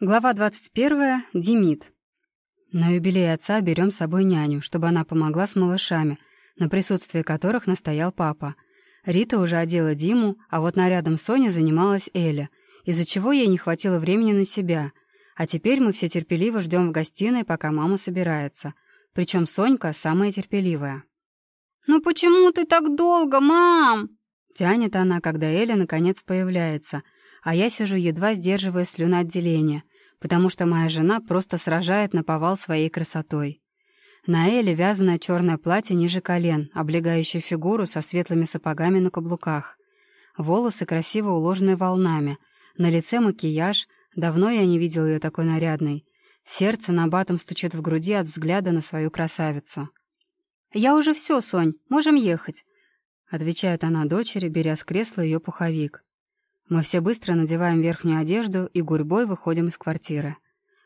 Глава 21. Демид. На юбилей отца берем с собой няню, чтобы она помогла с малышами, на присутствие которых настоял папа. Рита уже одела Диму, а вот нарядом Соня занималась Эля, из-за чего ей не хватило времени на себя. А теперь мы все терпеливо ждем в гостиной, пока мама собирается. Причем Сонька самая терпеливая. «Ну почему ты так долго, мам?» Тянет она, когда Эля наконец появляется, а я сижу, едва сдерживая слюноотделение потому что моя жена просто сражает на повал своей красотой. На Эле вязаное черное платье ниже колен, облегающее фигуру со светлыми сапогами на каблуках. Волосы красиво уложены волнами, на лице макияж, давно я не видел ее такой нарядной. Сердце на батом стучит в груди от взгляда на свою красавицу. «Я уже все, Сонь, можем ехать», — отвечает она дочери, беря с кресла ее пуховик. Мы все быстро надеваем верхнюю одежду и гурьбой выходим из квартиры.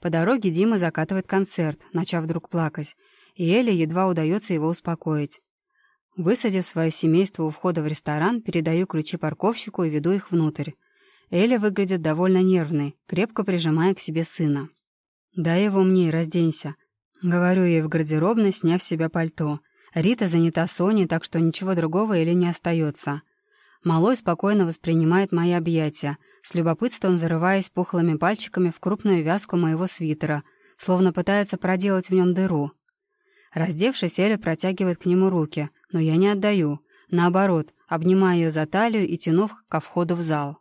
По дороге Дима закатывает концерт, начав вдруг плакать, и Эле едва удается его успокоить. Высадив свое семейство у входа в ресторан, передаю ключи парковщику и веду их внутрь. Эля выглядит довольно нервной, крепко прижимая к себе сына. «Дай его мне и разденься», — говорю ей в гардеробной, сняв с себя пальто. Рита занята Соней, так что ничего другого Эле не остается. Малой спокойно воспринимает мои объятия, с любопытством зарываясь пухлыми пальчиками в крупную вязку моего свитера, словно пытается проделать в нем дыру. Раздевшись, Эля протягивает к нему руки, но я не отдаю. Наоборот, обнимаю ее за талию и тянув ко входу в зал.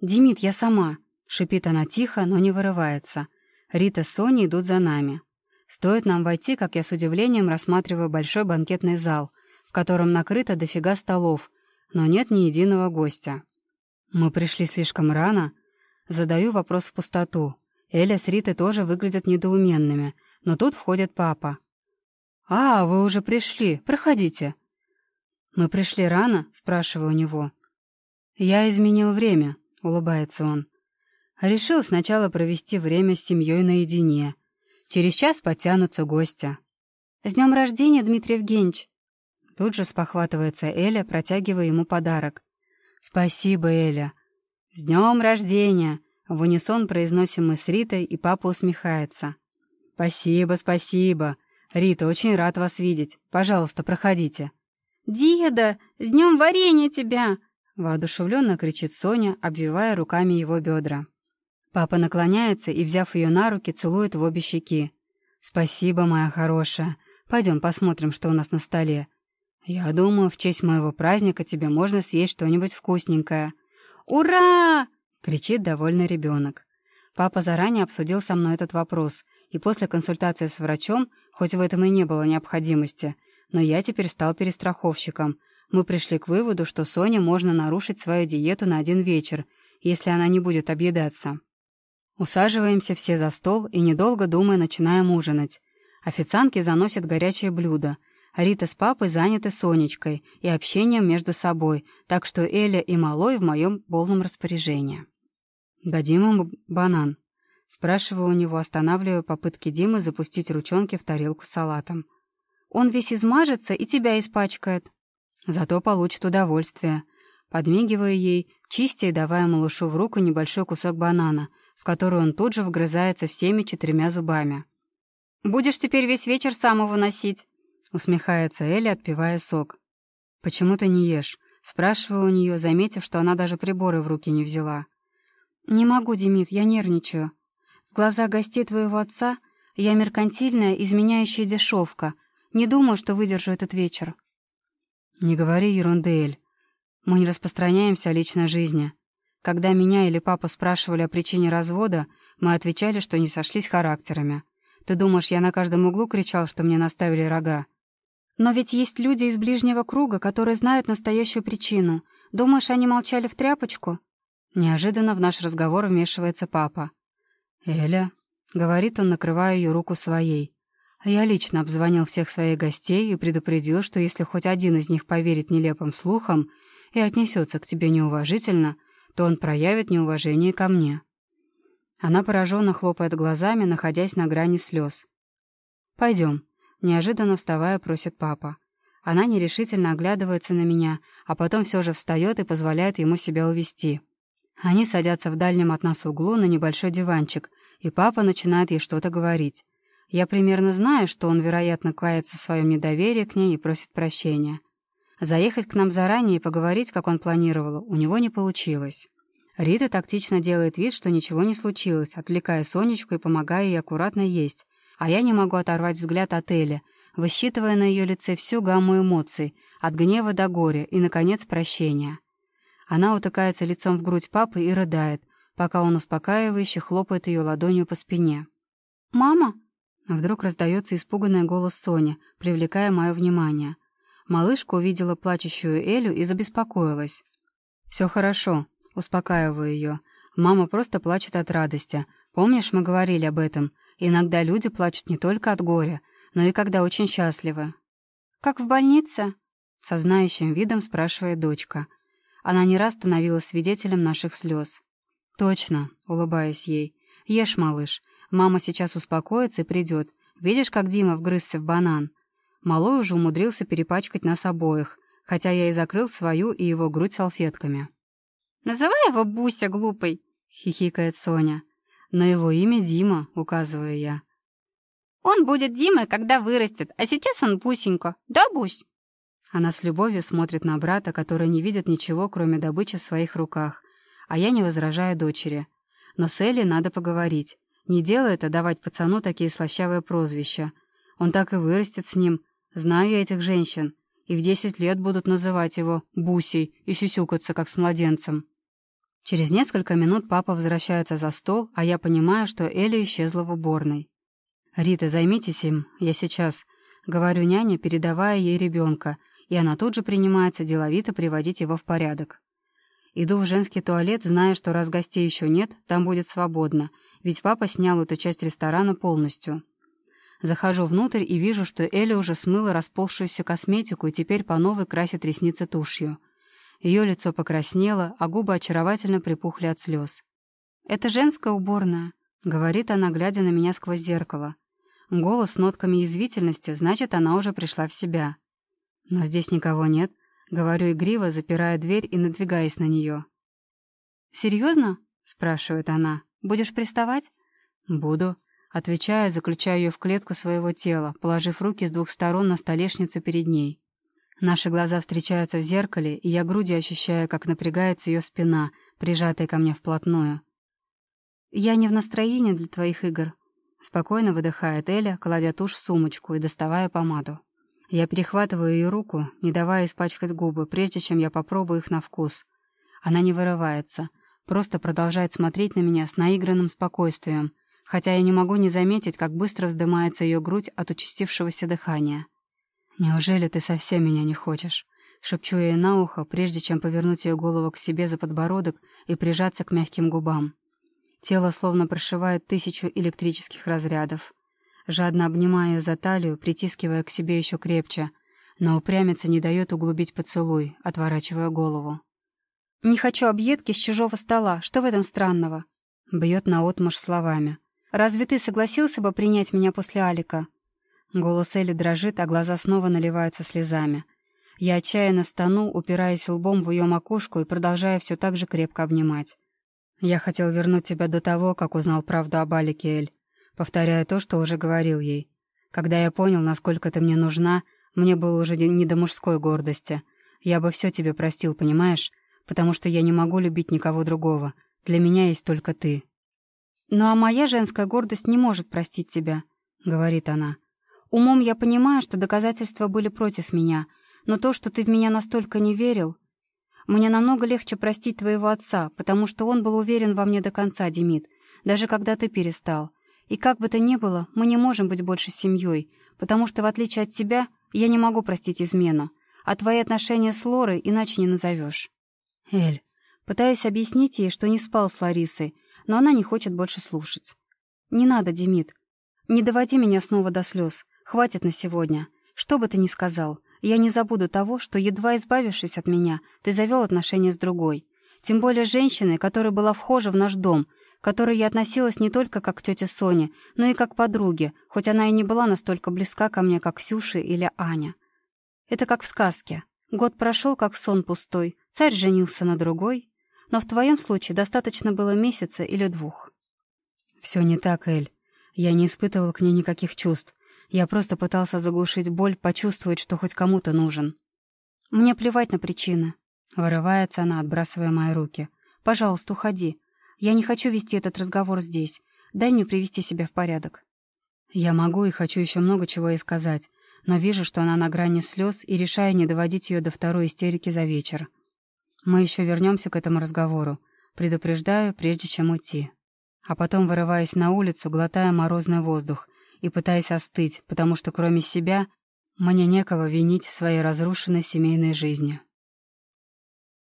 «Димит, я сама!» — шипит она тихо, но не вырывается. Рита с Соней идут за нами. Стоит нам войти, как я с удивлением рассматриваю большой банкетный зал, в котором накрыто дофига столов, но нет ни единого гостя. Мы пришли слишком рано. Задаю вопрос в пустоту. Эля с Ритой тоже выглядят недоуменными, но тут входит папа. «А, вы уже пришли. Проходите». «Мы пришли рано?» — спрашиваю у него. «Я изменил время», — улыбается он. Решил сначала провести время с семьей наедине. Через час потянутся гости. «С днем рождения, Дмитрий Евгеньевич!» Тут же спохватывается Эля, протягивая ему подарок. «Спасибо, Эля!» «С днем рождения!» В унисон произносим мы с Ритой, и папа усмехается. «Спасибо, спасибо! Рита, очень рад вас видеть. Пожалуйста, проходите». «Деда, с днем варенья тебя!» Воодушевленно кричит Соня, обвивая руками его бедра. Папа наклоняется и, взяв ее на руки, целует в обе щеки. «Спасибо, моя хорошая. Пойдем посмотрим, что у нас на столе. «Я думаю, в честь моего праздника тебе можно съесть что-нибудь вкусненькое». «Ура!» — кричит довольный ребенок. Папа заранее обсудил со мной этот вопрос, и после консультации с врачом, хоть в этом и не было необходимости, но я теперь стал перестраховщиком. Мы пришли к выводу, что Соне можно нарушить свою диету на один вечер, если она не будет объедаться. Усаживаемся все за стол и, недолго думая, начинаем ужинать. Официантки заносят горячее блюдо — Рита с папой заняты Сонечкой и общением между собой, так что Эля и Малой в моем полном распоряжении. «Дадим ему банан?» Спрашиваю у него, останавливая попытки Димы запустить ручонки в тарелку с салатом. «Он весь измажется и тебя испачкает». Зато получит удовольствие. Подмигиваю ей, чистя и давая малышу в руку небольшой кусок банана, в который он тут же вгрызается всеми четырьмя зубами. «Будешь теперь весь вечер сам его носить?» Усмехается Элли, отпивая сок. «Почему ты не ешь?» Спрашиваю у нее, заметив, что она даже приборы в руки не взяла. «Не могу, Демид, я нервничаю. В глазах гостей твоего отца я меркантильная, изменяющая дешевка. Не думаю, что выдержу этот вечер». «Не говори ерунды, Эль. Мы не распространяемся о личной жизни. Когда меня или папа спрашивали о причине развода, мы отвечали, что не сошлись характерами. Ты думаешь, я на каждом углу кричал, что мне наставили рога? Но ведь есть люди из ближнего круга, которые знают настоящую причину. Думаешь, они молчали в тряпочку?» Неожиданно в наш разговор вмешивается папа. «Эля», — говорит он, накрывая ее руку своей. «Я лично обзвонил всех своих гостей и предупредил, что если хоть один из них поверит нелепым слухам и отнесется к тебе неуважительно, то он проявит неуважение ко мне». Она пораженно хлопает глазами, находясь на грани слез. «Пойдем», Неожиданно вставая, просит папа. Она нерешительно оглядывается на меня, а потом все же встает и позволяет ему себя увести. Они садятся в дальнем от нас углу на небольшой диванчик, и папа начинает ей что-то говорить. Я примерно знаю, что он, вероятно, кается в своем недоверии к ней и просит прощения. Заехать к нам заранее и поговорить, как он планировал, у него не получилось. Рита тактично делает вид, что ничего не случилось, отвлекая Сонечку и помогая ей аккуратно есть, а я не могу оторвать взгляд от Эли, высчитывая на ее лице всю гамму эмоций, от гнева до горя и, наконец, прощения. Она утыкается лицом в грудь папы и рыдает, пока он успокаивающе хлопает ее ладонью по спине. «Мама?» Вдруг раздается испуганный голос Сони, привлекая мое внимание. Малышка увидела плачущую Элю и забеспокоилась. «Все хорошо», — успокаиваю ее. «Мама просто плачет от радости. Помнишь, мы говорили об этом? Иногда люди плачут не только от горя, но и когда очень счастливы». «Как в больнице?» — со знающим видом спрашивает дочка. Она не раз становилась свидетелем наших слез. «Точно», — улыбаюсь ей. «Ешь, малыш. Мама сейчас успокоится и придет. Видишь, как Дима вгрызся в банан? Малой уже умудрился перепачкать нас обоих, хотя я и закрыл свою и его грудь салфетками». «Называй его Буся, глупый», — хихикает Соня. «На его имя Дима», — указываю я. «Он будет Димой, когда вырастет, а сейчас он Бусенька. Да, Бусь?» Она с любовью смотрит на брата, который не видит ничего, кроме добычи в своих руках, а я не возражаю дочери. Но с Элли надо поговорить. Не дело это давать пацану такие слащавые прозвища. Он так и вырастет с ним. Знаю я этих женщин. И в десять лет будут называть его Бусей и сюсюкаться, как с младенцем. Через несколько минут папа возвращается за стол, а я понимаю, что Элли исчезла в уборной. «Рита, займитесь им, я сейчас», — говорю няне, передавая ей ребенка, и она тут же принимается деловито приводить его в порядок. Иду в женский туалет, зная, что раз гостей еще нет, там будет свободно, ведь папа снял эту часть ресторана полностью. Захожу внутрь и вижу, что Эля уже смыла расползшуюся косметику и теперь по новой красит ресницы тушью. Ее лицо покраснело, а губы очаровательно припухли от слез. «Это женская уборная», — говорит она, глядя на меня сквозь зеркало. Голос с нотками язвительности, значит, она уже пришла в себя. Но здесь никого нет, — говорю игриво, запирая дверь и надвигаясь на нее. «Серьезно?» — спрашивает она. «Будешь приставать?» «Буду», — отвечая, заключаю ее в клетку своего тела, положив руки с двух сторон на столешницу перед ней. Наши глаза встречаются в зеркале, и я грудью ощущаю, как напрягается ее спина, прижатая ко мне вплотную. «Я не в настроении для твоих игр», — спокойно выдыхает Эля, кладя тушь в сумочку и доставая помаду. Я перехватываю ее руку, не давая испачкать губы, прежде чем я попробую их на вкус. Она не вырывается, просто продолжает смотреть на меня с наигранным спокойствием, хотя я не могу не заметить, как быстро вздымается ее грудь от участившегося дыхания. «Неужели ты совсем меня не хочешь?» Шепчу ей на ухо, прежде чем повернуть ее голову к себе за подбородок и прижаться к мягким губам. Тело словно прошивает тысячу электрических разрядов. Жадно обнимая ее за талию, притискивая к себе еще крепче, но упрямиться не дает углубить поцелуй, отворачивая голову. «Не хочу объедки с чужого стола. Что в этом странного?» Бьет наотмашь словами. «Разве ты согласился бы принять меня после Алика?» Голос Эли дрожит, а глаза снова наливаются слезами. Я отчаянно стану, упираясь лбом в ее макушку и продолжая все так же крепко обнимать. «Я хотел вернуть тебя до того, как узнал правду об Алике, Эль. Повторяю то, что уже говорил ей. Когда я понял, насколько ты мне нужна, мне было уже не до мужской гордости. Я бы все тебе простил, понимаешь? Потому что я не могу любить никого другого. Для меня есть только ты». «Ну а моя женская гордость не может простить тебя», — говорит она. Умом я понимаю, что доказательства были против меня, но то, что ты в меня настолько не верил... Мне намного легче простить твоего отца, потому что он был уверен во мне до конца, Демид, даже когда ты перестал. И как бы то ни было, мы не можем быть больше семьей, потому что, в отличие от тебя, я не могу простить измену, а твои отношения с Лорой иначе не назовешь. Эль, пытаюсь объяснить ей, что не спал с Ларисой, но она не хочет больше слушать. Не надо, Демид. Не доводи меня снова до слез. Хватит на сегодня. Что бы ты ни сказал, я не забуду того, что, едва избавившись от меня, ты завел отношения с другой. Тем более женщиной, которая была вхожа в наш дом, к которой я относилась не только как к тете Соне, но и как к подруге, хоть она и не была настолько близка ко мне, как Ксюша или Аня. Это как в сказке. Год прошел, как сон пустой, царь женился на другой. Но в твоем случае достаточно было месяца или двух. Все не так, Эль. Я не испытывал к ней никаких чувств. Я просто пытался заглушить боль, почувствовать, что хоть кому-то нужен. Мне плевать на причины. Вырывается она, отбрасывая мои руки. Пожалуйста, уходи. Я не хочу вести этот разговор здесь. Дай мне привести себя в порядок. Я могу и хочу еще много чего ей сказать, но вижу, что она на грани слез и решаю не доводить ее до второй истерики за вечер. Мы еще вернемся к этому разговору. Предупреждаю, прежде чем уйти. А потом вырываясь на улицу, глотая морозный воздух и пытаясь остыть, потому что кроме себя мне некого винить в своей разрушенной семейной жизни.